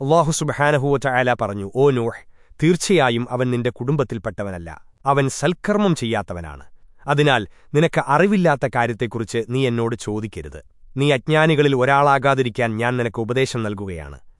അള്ളാഹു സുബഹാനഹുവറ്റ പറഞ്ഞു ഓ നൂഹ് തീർച്ചയായും അവൻ നിന്റെ കുടുംബത്തിൽപ്പെട്ടവനല്ല. അവൻ സൽക്കർമ്മം ചെയ്യാത്തവനാണ്. അതിനാൽ നിനക്ക് അറിവില്ലാത്ത കാര്യത്തെക്കുറിച്ച് നീ എന്നോട് ചോദിക്കരുത്. നീ അജ്ഞാനികളിൽ ഒരാളാകാതിരിക്കാൻ ഞാൻ നിനക്ക് ഉപദേശം നൽകുകയാണ്.